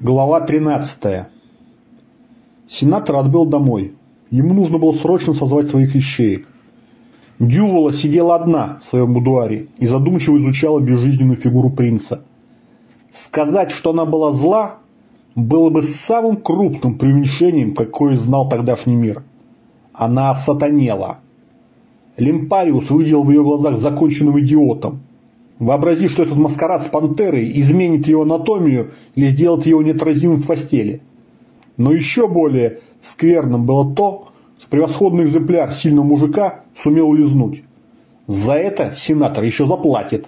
Глава 13. Сенатор отбыл домой. Ему нужно было срочно созвать своих ищеек. Дювола сидела одна в своем будуаре и задумчиво изучала безжизненную фигуру принца. Сказать, что она была зла, было бы самым крупным преуменьшением, какое знал тогдашний мир. Она сатанела. Лимпариус выделил в ее глазах законченным идиотом. Вообрази, что этот маскарад с пантерой изменит ее анатомию или сделает его неотразимым в постели. Но еще более скверным было то, что превосходный экземпляр сильного мужика сумел улизнуть. За это сенатор еще заплатит.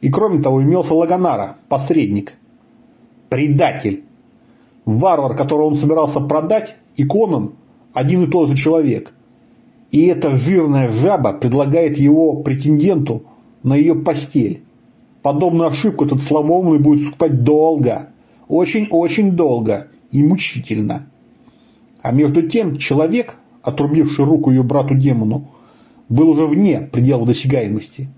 И кроме того имелся Лагонара, посредник. Предатель. Варвар, которого он собирался продать, и Конан – один и тот же человек. И эта жирная жаба предлагает его претенденту – на ее постель. Подобную ошибку этот слабоумный будет скупать долго, очень-очень долго и мучительно. А между тем человек, отрубивший руку ее брату-демону, был уже вне пределов досягаемости.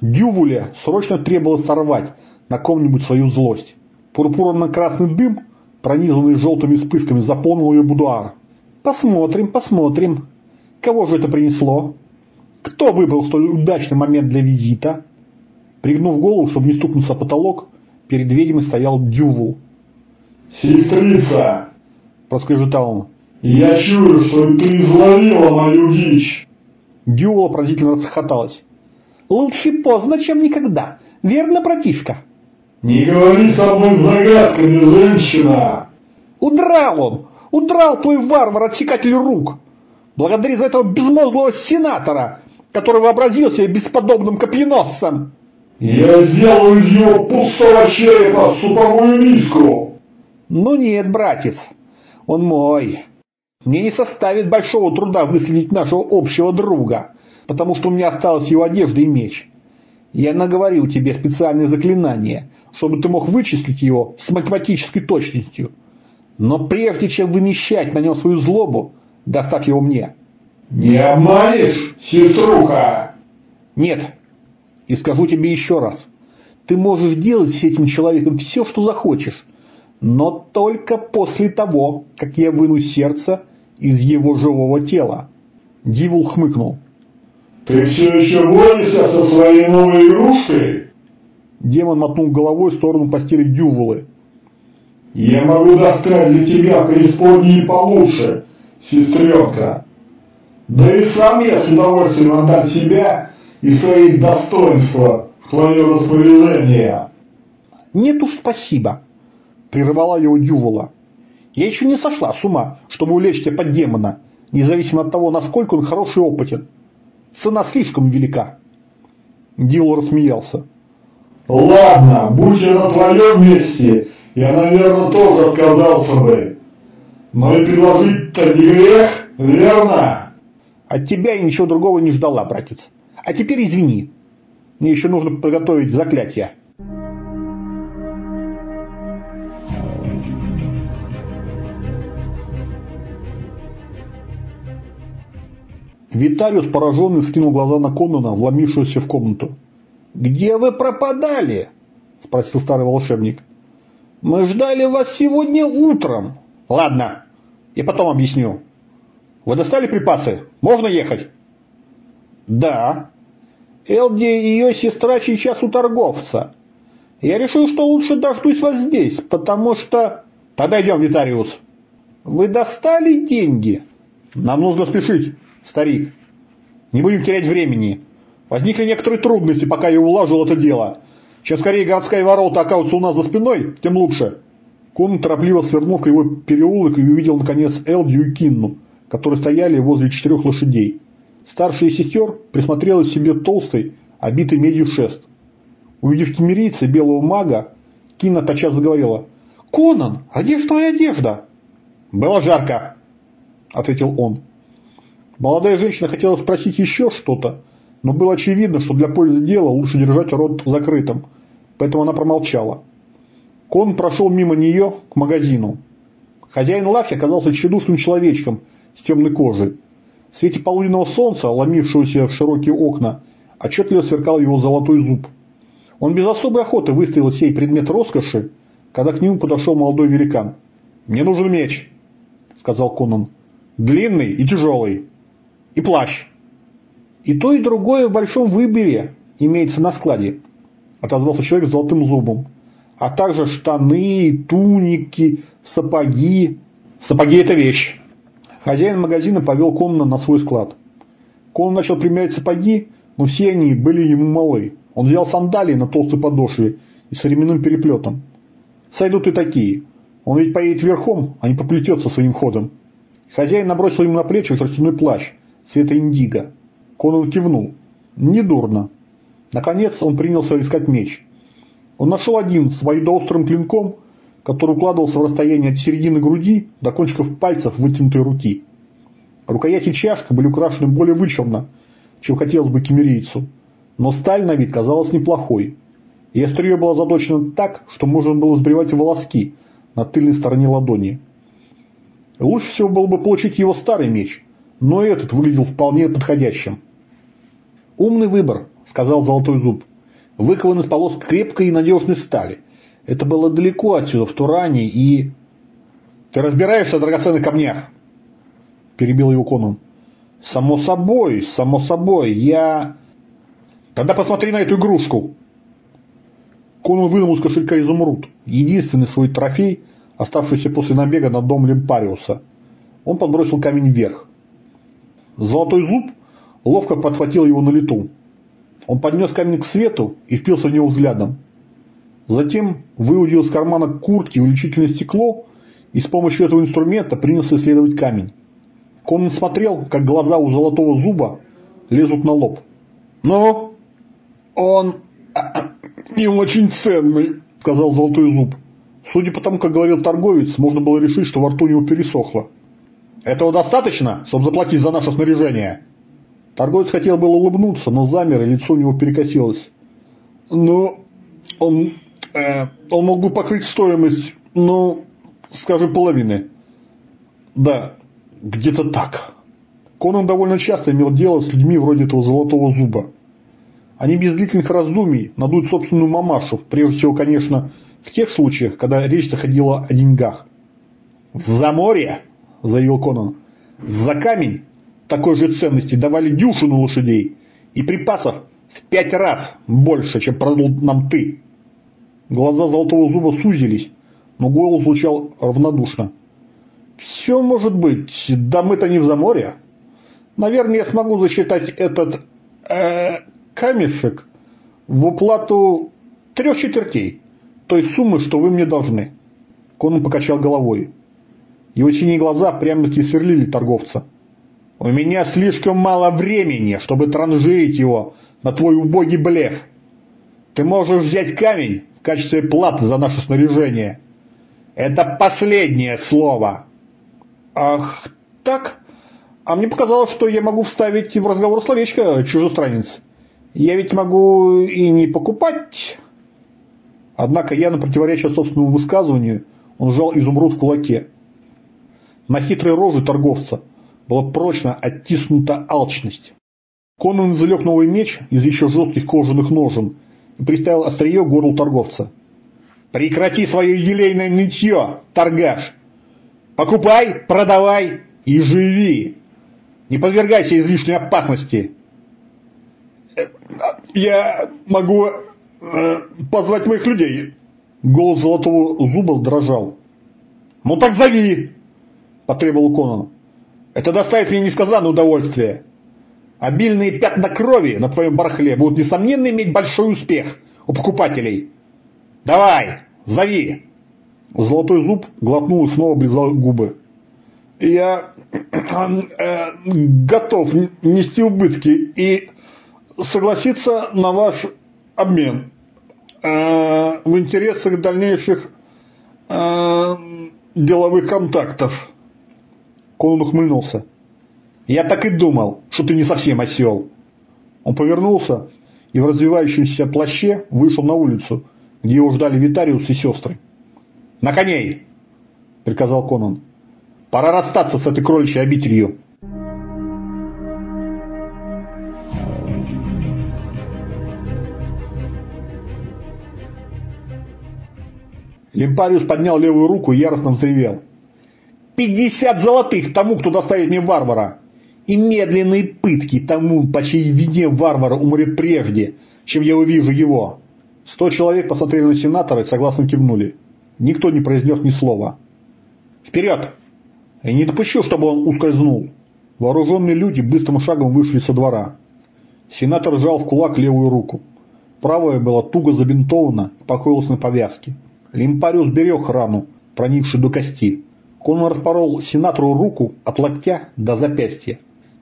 Дювуле срочно требовалось сорвать на ком-нибудь свою злость. Пурпурно-красный дым, пронизанный желтыми вспышками, заполнил ее будуар. «Посмотрим, посмотрим. Кого же это принесло?» Кто выбрал столь удачный момент для визита? Пригнув голову, чтобы не стукнуться потолок, перед ведьмой стоял Дювул. «Сестрица!» – проскрежетал он. «Я чую, что ты изловила мою дичь!» Дювула поразительно расхохоталась. «Лучше поздно, чем никогда. Верно, братишка?» «Не говори со мной загадками, женщина!» «Удрал он! Удрал твой варвар-отсекатель рук! Благодари за этого безмозглого сенатора, который вообразил себя бесподобным копьеносцем. Я сделаю из него пустого черепа суповую миску. Ну нет, братец, он мой. Мне не составит большого труда выследить нашего общего друга, потому что у меня осталась его одежда и меч. Я наговорил тебе специальное заклинание, чтобы ты мог вычислить его с математической точностью. Но прежде чем вымещать на нем свою злобу, доставь его мне. Не обманешь, сеструха? Нет. И скажу тебе еще раз. Ты можешь делать с этим человеком все, что захочешь, но только после того, как я выну сердце из его живого тела. Дивул хмыкнул. Ты все еще борешься со своей новой игрушкой? Демон мотнул головой в сторону постели Дювулы. Я могу достать для тебя преисподние получше, сестренка. Да и сам я с удовольствием отдам себя и свои достоинства в твое распоряжение. Нет уж спасибо, прервала его Дювола. Я еще не сошла с ума, чтобы улечься под демона, независимо от того, насколько он хороший и опытен. Цена слишком велика. Дювол рассмеялся. Ладно, будь я на твоем месте, я, наверное, тоже отказался бы. Но и предложить-то не грех, верно? От тебя я ничего другого не ждала, братец. А теперь извини. Мне еще нужно подготовить заклятие. Витариус, пораженный, вскинул глаза на Конана, вломившегося в комнату. «Где вы пропадали?» – спросил старый волшебник. «Мы ждали вас сегодня утром». «Ладно, я потом объясню. Вы достали припасы? Можно ехать? Да. Элди и ее сестра сейчас у торговца. Я решил, что лучше дождусь вас здесь, потому что... Тогда идем, Витариус. Вы достали деньги? Нам нужно спешить, старик. Не будем терять времени. Возникли некоторые трудности, пока я улажил это дело. Чем скорее городская ворота окажутся у нас за спиной, тем лучше. Кон торопливо свернул в кривой переулок и увидел, наконец, Элдию и Кинну – которые стояли возле четырех лошадей. Старшая сестер присмотрела себе толстый, обитый медью шест. Увидев кемерийца белого мага, Кина тотчас заговорила. «Конан, а где же твоя одежда?» «Было жарко», – ответил он. Молодая женщина хотела спросить еще что-то, но было очевидно, что для пользы дела лучше держать рот закрытым, поэтому она промолчала. Кон прошел мимо нее к магазину. Хозяин лавки оказался тщедушным человечком с темной кожей. В свете полуденного солнца, ломившегося в широкие окна, отчетливо сверкал его золотой зуб. Он без особой охоты выставил сей предмет роскоши, когда к нему подошел молодой великан. «Мне нужен меч», — сказал Конан. «Длинный и тяжелый. И плащ». «И то, и другое в большом выборе имеется на складе», – отозвался человек с золотым зубом. «А также штаны, туники, сапоги». «Сапоги – это вещь». Хозяин магазина повел Конана на свой склад. Конан начал примерять сапоги, но все они были ему малы. Он взял сандалии на толстой подошве и с временным переплетом. Сойдут и такие. Он ведь поедет верхом, а не поплетется своим ходом. Хозяин набросил ему на плечи шерстяной плащ цвета индиго. Конан кивнул. Недурно. Наконец он принялся искать меч. Он нашел один с обоюдоострым клинком, который укладывался в расстояние от середины груди до кончиков пальцев вытянутой руки. Рукоять и были украшены более вычурно, чем хотелось бы кемерийцу, но сталь на вид казалась неплохой, и острие было задочено так, что можно было сбривать волоски на тыльной стороне ладони. Лучше всего было бы получить его старый меч, но этот выглядел вполне подходящим. «Умный выбор», – сказал Золотой Зуб. «Выкован из полос крепкой и надежной стали. Это было далеко отсюда, в Туране, и...» «Ты разбираешься в драгоценных камнях?» – перебил его Конан. «Само собой, само собой, я...» «Тогда посмотри на эту игрушку!» Конан вынул из кошелька изумруд, единственный свой трофей, оставшийся после набега на дом Лемпариуса. Он подбросил камень вверх. Золотой зуб ловко подхватил его на лету. Он поднес камень к свету и впился в него взглядом. Затем выудил из кармана куртки увеличительное стекло и с помощью этого инструмента принялся исследовать камень. Конан смотрел, как глаза у золотого зуба лезут на лоб. «Но он не очень ценный», – сказал золотой зуб. Судя по тому, как говорил торговец, можно было решить, что во рту у него пересохло. «Этого достаточно, чтобы заплатить за наше снаряжение?» Торговец хотел было улыбнуться, но замер, и лицо у него перекосилось. «Ну, он, э, он мог бы покрыть стоимость, ну, скажем, половины». «Да, где-то так». Конан довольно часто имел дело с людьми вроде этого золотого зуба. Они без длительных раздумий надуют собственную мамашу, прежде всего, конечно, в тех случаях, когда речь заходила о деньгах. «В заморье», – заявил Конан, – «за камень такой же ценности давали дюшину лошадей и припасов в пять раз больше, чем продал нам ты. Глаза золотого зуба сузились, но голос звучал равнодушно. Все может быть, да мы-то не в заморе. Наверное, я смогу засчитать этот э, камешек в уплату трех четвертей той суммы, что вы мне должны. Конан покачал головой. Его синие глаза прямо-таки сверлили торговца. У меня слишком мало времени, чтобы транжирить его на твой убогий блеф. Ты можешь взять камень в качестве платы за наше снаряжение. Это последнее слово. Ах, так? А мне показалось, что я могу вставить в разговор словечко чужестранец. Я ведь могу и не покупать. Однако я, на противоречие собственному высказыванию, он сжал изумруд в кулаке. На хитрой роже торговца была прочно оттиснута алчность. Конан извлек новый меч из еще жестких кожаных ножен и приставил острие к горлу торговца. «Прекрати свое елейное нытье, торгаш! Покупай, продавай и живи! Не подвергайся излишней опасности!» «Я могу э, позвать моих людей!» Голос золотого зуба дрожал. «Ну так зови!» – потребовал Конан. Это доставит мне несказанное удовольствие. Обильные пятна крови на твоем барахле будут, несомненно, иметь большой успех у покупателей. Давай, зови. Золотой зуб глотнул и снова облизал губы. Я э, готов нести убытки и согласиться на ваш обмен э, в интересах дальнейших э, деловых контактов. Конан ухмыльнулся. «Я так и думал, что ты не совсем осел!» Он повернулся и в развивающемся плаще вышел на улицу, где его ждали Витариус и сестры. «На коней!» – приказал Конан. «Пора расстаться с этой кроличьей обителью!» Лимпариус поднял левую руку и яростно взревел. «Пятьдесят золотых тому, кто доставит мне варвара! И медленные пытки тому, по чьей вине варвара умрет прежде, чем я увижу его!» Сто человек посмотрели на сенатора и согласно кивнули. Никто не произнес ни слова. «Вперед!» Я не допущу, чтобы он ускользнул. Вооруженные люди быстрым шагом вышли со двора. Сенатор сжал в кулак левую руку. Правая была туго забинтована и покоилась на повязке. Лимпариус берег рану, проникшую до кости. Конан распорол сенатору руку от локтя до запястья.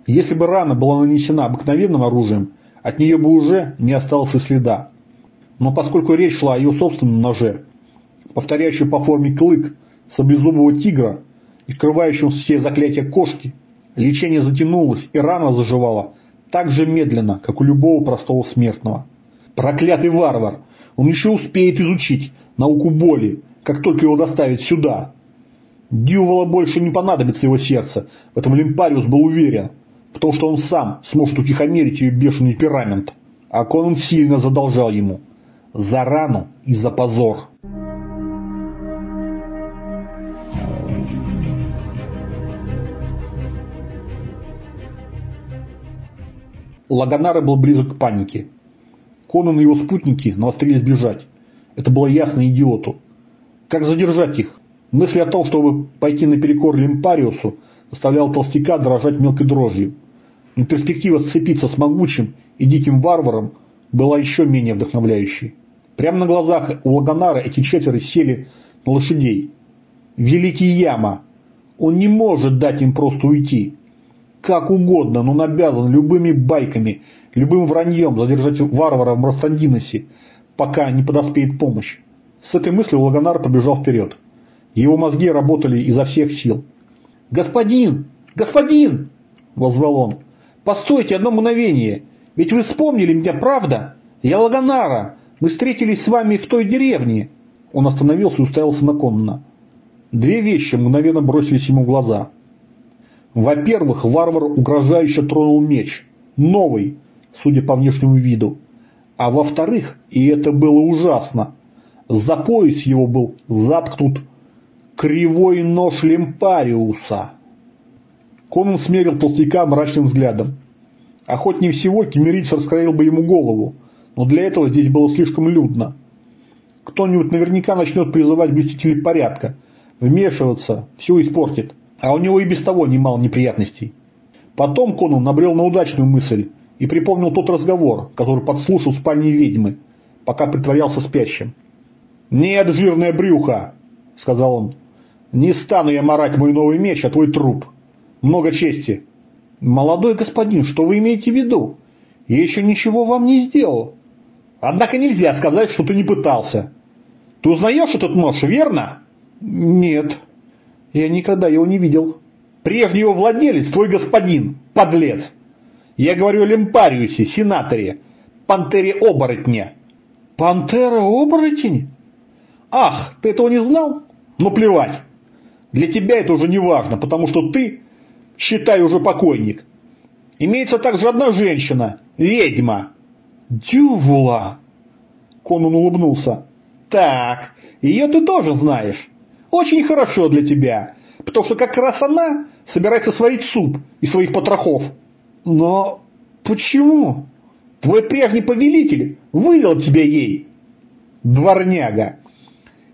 Если бы рана была нанесена обыкновенным оружием, от нее бы уже не осталось и следа. Но поскольку речь шла о ее собственном ноже, повторяющем по форме клык саблезубого тигра и скрывающем все заклятия кошки, лечение затянулось и рана заживала так же медленно, как у любого простого смертного. Проклятый варвар! Он еще успеет изучить науку боли, как только его доставят сюда. Дьювола больше не понадобится его сердце, в этом Лимпариус был уверен, потому что он сам сможет утихомирить ее бешеный темперамент. А Конан сильно задолжал ему. За рану и за позор. Лагонара был близок к панике. Конан и его спутники навострились бежать. Это было ясно идиоту. Как задержать их? Мысль о том, чтобы пойти наперекор Лимпариусу, заставляла толстяка дрожать мелкой дрожью. Но перспектива сцепиться с могучим и диким варваром была еще менее вдохновляющей. Прямо на глазах у Лагонара эти четверо сели на лошадей. Великий Яма! Он не может дать им просто уйти как угодно, но он обязан любыми байками, любым враньем задержать варвара в Мрастандиносе, пока не подоспеет помощь. С этой мыслью Лагонар побежал вперед. Его мозги работали изо всех сил. «Господин! Господин!» – возвал он. «Постойте одно мгновение! Ведь вы вспомнили меня, правда? Я Лагонара! Мы встретились с вами в той деревне!» Он остановился и уставился на Конна. Две вещи мгновенно бросились ему в глаза – во-первых, варвар угрожающе тронул меч. Новый, судя по внешнему виду. А во-вторых, и это было ужасно, за пояс его был заткнут кривой нож Лемпариуса. Конан смерил толстяка мрачным взглядом. Охотнее всего кемерийц раскроил бы ему голову, но для этого здесь было слишком людно. Кто-нибудь наверняка начнет призывать блюстителей порядка, вмешиваться, все испортит. А у него и без того немало неприятностей. Потом Конан набрел на удачную мысль и припомнил тот разговор, который подслушал в спальне ведьмы, пока притворялся спящим. «Нет, жирное брюхо!» – сказал он. «Не стану я марать мой новый меч, а твой труп. Много чести». «Молодой господин, что вы имеете в виду? Я еще ничего вам не сделал». «Однако нельзя сказать, что ты не пытался. Ты узнаешь этот нож, верно?» «Нет», я никогда его не видел. Прежний его владелец, твой господин, подлец. Я говорю о Лемпариусе, сенаторе, пантере-оборотне. Пантера-оборотень? Ах, ты этого не знал? Ну плевать. Для тебя это уже не важно, потому что ты, считай, уже покойник. Имеется также одна женщина, ведьма. Дювула. Конан улыбнулся. Так, ее ты тоже знаешь. Очень хорошо для тебя, потому что как раз она собирается сварить суп из своих потрохов. Но почему? Твой прежний повелитель вывел тебя ей. Дворняга.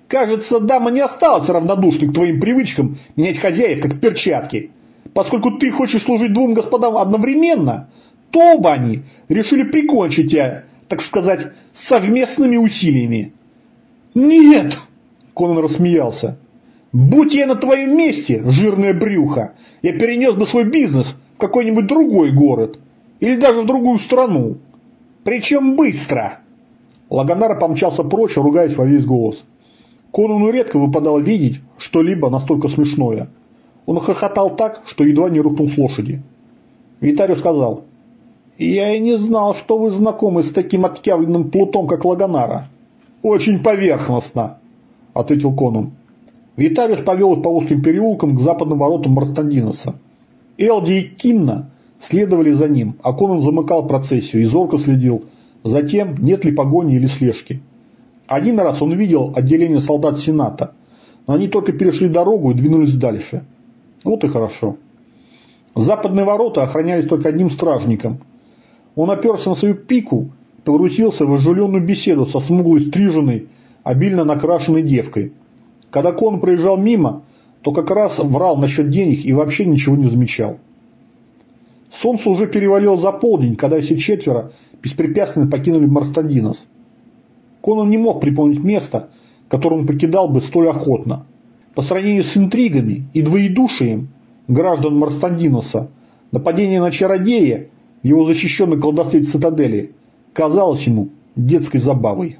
Кажется, дама не осталась равнодушной к твоим привычкам менять хозяев, как перчатки. Поскольку ты хочешь служить двум господам одновременно, то оба они решили прикончить тебя, так сказать, совместными усилиями. «Нет!» – Конан рассмеялся. Будь я на твоем месте, жирное брюхо, я перенес бы свой бизнес в какой-нибудь другой город или даже в другую страну. Причем быстро. Лагонара помчался прочь, ругаясь во весь голос. Конану редко выпадало видеть что-либо настолько смешное. Он хохотал так, что едва не рухнул с лошади. Витарию сказал, «Я и не знал, что вы знакомы с таким отъявленным плутом, как Лагонара». «Очень поверхностно», – ответил Конан. Виталис повел их по узким переулкам к западным воротам Марстандиноса. Элди и Кинна следовали за ним, а Конан замыкал процессию и зорко следил за тем, нет ли погони или слежки. Один раз он видел отделение солдат Сената, но они только перешли дорогу и двинулись дальше. Вот и хорошо. Западные ворота охранялись только одним стражником. Он оперся на свою пику и погрузился в оживленную беседу со смуглой стриженной, обильно накрашенной девкой. Когда кон проезжал мимо, то как раз врал насчет денег и вообще ничего не замечал. Солнце уже перевалило за полдень, когда все четверо беспрепятственно покинули Марстандинос. Конан не мог припомнить место, которое он покидал бы столь охотно. По сравнению с интригами и двоедушием граждан Марстандиноса, нападение на чародея в его защищенной колдовстве цитадели казалось ему детской забавой.